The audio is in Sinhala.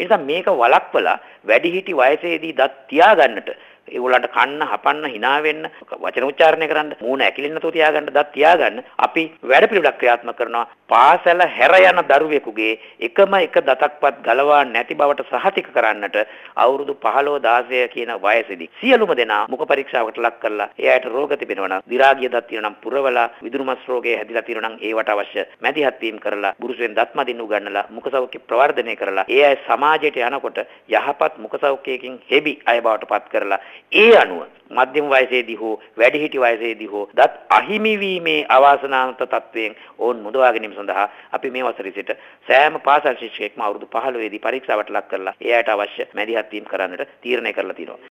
ඒ නිසා මේක වළක්වලා වැඩිහිටි වයසේදී දත් තියාගන්නට ඒගොල්ලන්ට කන්න හපන්න hina වෙන්න වචන උච්චාරණය කරන්න මූණ ඇකිලෙන්න නැතුව තියාගන්න දත් තියාගන්න අපි වැඩ පිළිවෙලක් ක්‍රියාත්මක කරනවා. පාසල හැර යන දරුවෙකුගේ එකම එක දතක්වත් ගලවා නැති බවට සහතික කරන්නට අවුරුදු 15 16 කියන වයසේදී සියලුම දෙනා මුඛ පරීක්ෂාවකට ලක් කරලා ඒ අයට රෝග තිබෙනවා නම් දි รา ගිය දත් තියෙනවා නම් පුරවලා විදුරුමස් රෝගය හැදිලා තියෙනවා නම් ඒවට අවශ්‍ය මැදිහත් වීම කරලා බුරුසෙන් දත්ම දිනු ගන්නලා මුඛ සෞඛ්‍ය ප්‍රවර්ධනය කරලා ඒ අය සමාජයට යනකොට යහපත් මුඛ සෞඛ්‍යයකින් හෙබි අය බවට පත් කරලා ඒ අනුව මධ්‍යම වයසේදී හෝ වැඩිහිටි වයසේදී හෝ දත් අහිමි වීමේ අවාසනාවන්ත තත්වයෙන් ඔවුන් මුදවා ගැනීම සඳහා අපි මේ වසරේ සිට සෑම පාසල් ශිෂ්‍යයෙක්ම අවුරුදු 15 දී පරීක්ෂාවට ලක් කරලා ඒ අයට අවශ්‍ය මැදිහත් වීම කරන්නට තීරණය කරලා තියෙනවා.